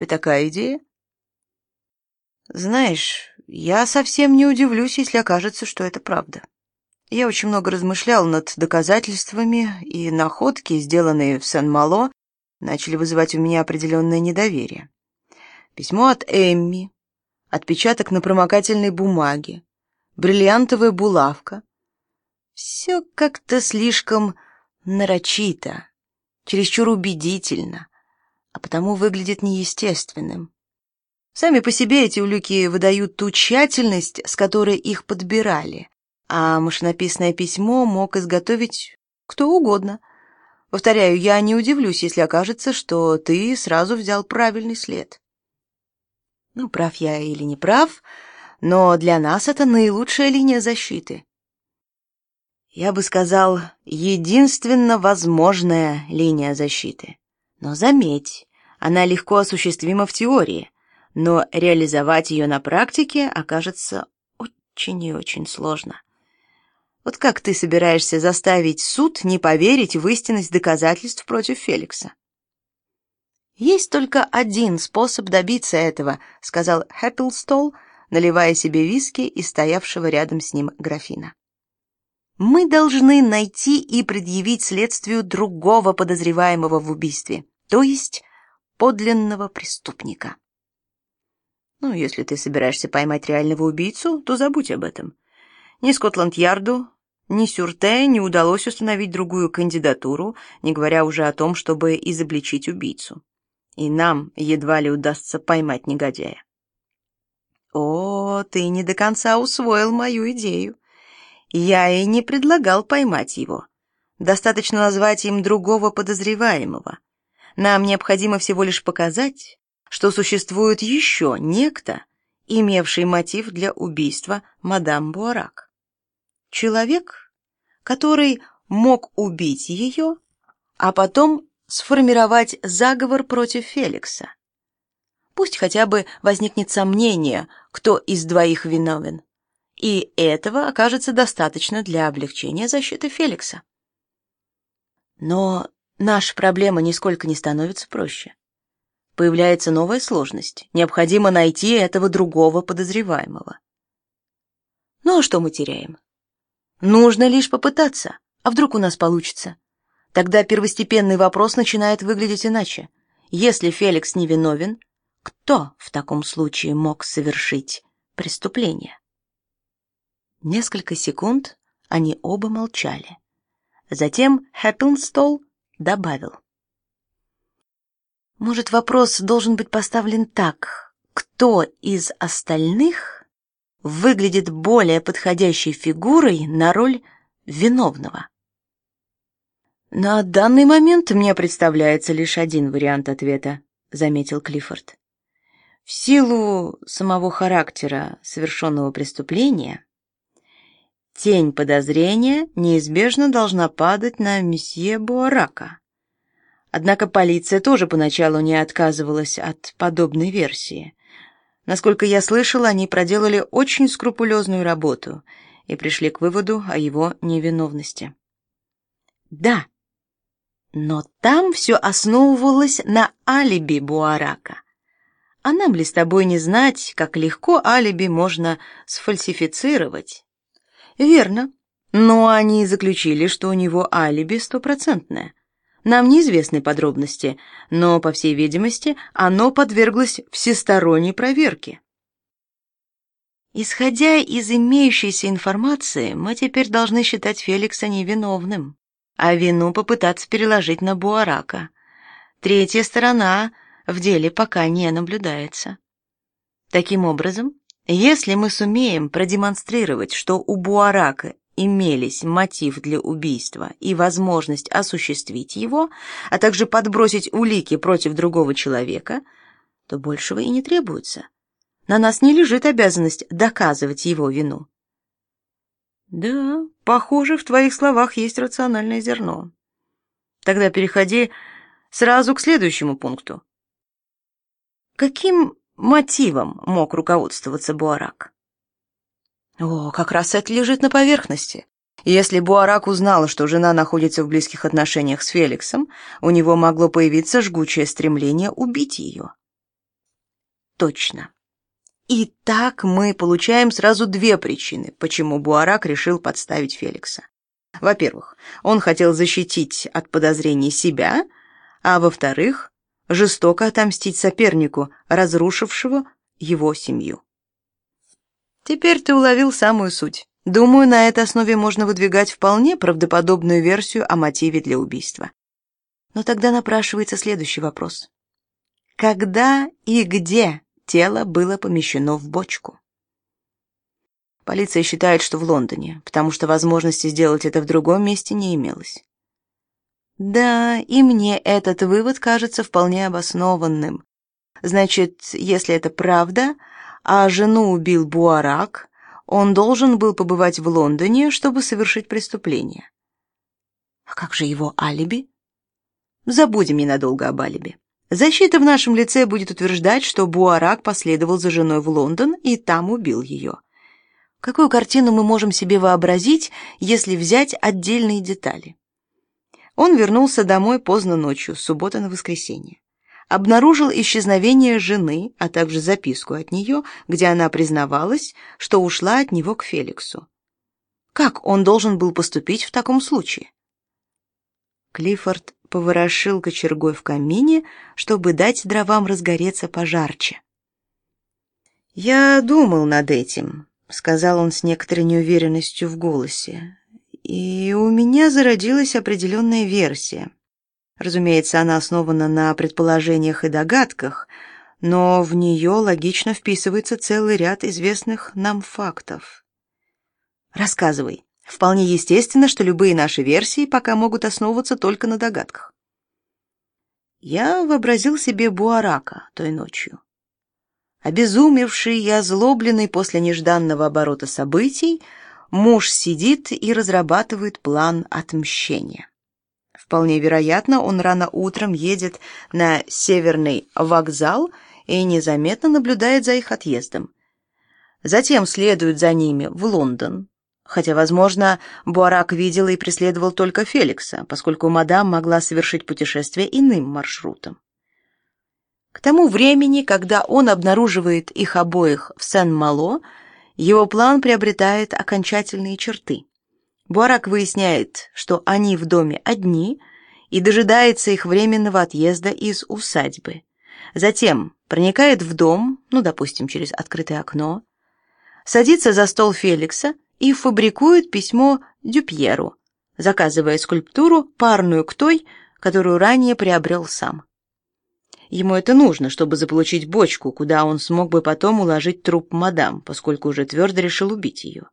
И такая идея? Знаешь, я совсем не удивлюсь, если окажется, что это правда. Я очень много размышлял над доказательствами, и находки, сделанные в Сен-Мало, начали вызывать у меня определенное недоверие. Письмо от Эмми, отпечаток на промокательной бумаге, бриллиантовая булавка. Все как-то слишком нарочито, чересчур убедительно, а потому выглядит неестественным. Сами по себе эти улики выдают ту тщательность, с которой их подбирали, а машинописное письмо мог изготовить кто угодно. Повторяю, я не удивлюсь, если окажется, что ты сразу взял правильный след. Ну, прав я или не прав, но для нас это наилучшая линия защиты. Я бы сказал, единственно возможная линия защиты. Но заметь, она легко осуществима в теории, но реализовать ее на практике окажется очень и очень сложно. Вот как ты собираешься заставить суд не поверить в истинность доказательств против Феликса? Есть только один способ добиться этого, сказал Хэппелстол, наливая себе виски из стоявшего рядом с ним графина. Мы должны найти и предъявить следствию другого подозреваемого в убийстве, то есть подлинного преступника. Ну, если ты собираешься поймать реального убийцу, то забудь об этом. Ни Скотланд-Ярду, ни Сюрте не удалось установить другую кандидатуру, не говоря уже о том, чтобы изобличить убийцу и нам едва ли удастся поймать негодяя. О, ты не до конца усвоил мою идею. Я и не предлагал поймать его. Достаточно назвать им другого подозреваемого. Нам необходимо всего лишь показать, что существует еще некто, имевший мотив для убийства мадам Буарак. Человек, который мог убить ее, а потом сформировать заговор против Феликса. Пусть хотя бы возникнет сомнение, кто из двоих виновен. И этого окажется достаточно для облегчения защиты Феликса. Но наша проблема нисколько не становится проще. Появляется новая сложность. Необходимо найти этого другого подозреваемого. Ну а что мы теряем? Нужно лишь попытаться. А вдруг у нас получится? Тогда первостепенный вопрос начинает выглядеть иначе. Если Феликс невиновен, кто в таком случае мог совершить преступление? Несколько секунд они оба молчали. Затем Хэппинстол добавил. Может, вопрос должен быть поставлен так. Кто из остальных выглядит более подходящей фигурой на роль виновного? На данный момент мне представляется лишь один вариант ответа, заметил Клиффорд. В силу самого характера совершенного преступления тень подозрения неизбежно должна падать на месье Буарака. Однако полиция тоже поначалу не отказывалась от подобной версии. Насколько я слышал, они проделали очень скрупулезную работу и пришли к выводу о его невиновности. Да, но там все основывалось на алиби Буарака. А нам ли с тобой не знать, как легко алиби можно сфальсифицировать? Верно. Но они заключили, что у него алиби стопроцентное. Нам неизвестны подробности, но, по всей видимости, оно подверглось всесторонней проверке. Исходя из имеющейся информации, мы теперь должны считать Феликса невиновным а вину попытаться переложить на Буарака. Третья сторона в деле пока не наблюдается. Таким образом, если мы сумеем продемонстрировать, что у Буарака имелись мотив для убийства и возможность осуществить его, а также подбросить улики против другого человека, то большего и не требуется. На нас не лежит обязанность доказывать его вину. Да, похоже, в твоих словах есть рациональное зерно. Тогда переходи сразу к следующему пункту. Каким мотивом мог руководствоваться Буарак? О, как раз это лежит на поверхности. Если Буарак узнала, что жена находится в близких отношениях с Феликсом, у него могло появиться жгучее стремление убить ее. точно. И так мы получаем сразу две причины, почему Буарак решил подставить Феликса. Во-первых, он хотел защитить от подозрений себя, а во-вторых, жестоко отомстить сопернику, разрушившего его семью. Теперь ты уловил самую суть. Думаю, на этой основе можно выдвигать вполне правдоподобную версию о мотиве для убийства. Но тогда напрашивается следующий вопрос. Когда и где тело было помещено в бочку? Полиция считает, что в Лондоне, потому что возможности сделать это в другом месте не имелось. Да, и мне этот вывод кажется вполне обоснованным. Значит, если это правда, а жену убил Буарак, он должен был побывать в Лондоне, чтобы совершить преступление. А как же его алиби? Забудем ненадолго об алиби. Защита в нашем лице будет утверждать, что Буарак последовал за женой в Лондон и там убил ее. Какую картину мы можем себе вообразить, если взять отдельные детали? Он вернулся домой поздно ночью, с субботы на воскресенье. Обнаружил исчезновение жены, а также записку от нее, где она признавалась, что ушла от него к Феликсу. Как он должен был поступить в таком случае? Клиффорд поворошил кочергой в камине, чтобы дать дровам разгореться пожарче. «Я думал над этим», — сказал он с некоторой неуверенностью в голосе. «И у меня зародилась определенная версия. Разумеется, она основана на предположениях и догадках, но в нее логично вписывается целый ряд известных нам фактов. Рассказывай. Вполне естественно, что любые наши версии пока могут основываться только на догадках. Я вообразил себе Буарака той ночью. Обезумевший и озлобленный после нежданного оборота событий, муж сидит и разрабатывает план отмщения. Вполне вероятно, он рано утром едет на северный вокзал и незаметно наблюдает за их отъездом. Затем следует за ними в Лондон. Хотя, возможно, Буарак видел и преследовал только Феликса, поскольку мадам могла совершить путешествие иным маршрутом. К тому времени, когда он обнаруживает их обоих в Сен-Мало, его план приобретает окончательные черты. Буарак выясняет, что они в доме одни и дожидается их временного отъезда из усадьбы. Затем проникает в дом, ну, допустим, через открытое окно, садится за стол Феликса и фабрикует письмо Дюпьеру, заказывая скульптуру парную к той, которую ранее приобрел сам. Ему это нужно, чтобы заполучить бочку, куда он смог бы потом уложить труп мадам, поскольку уже твердо решил убить ее.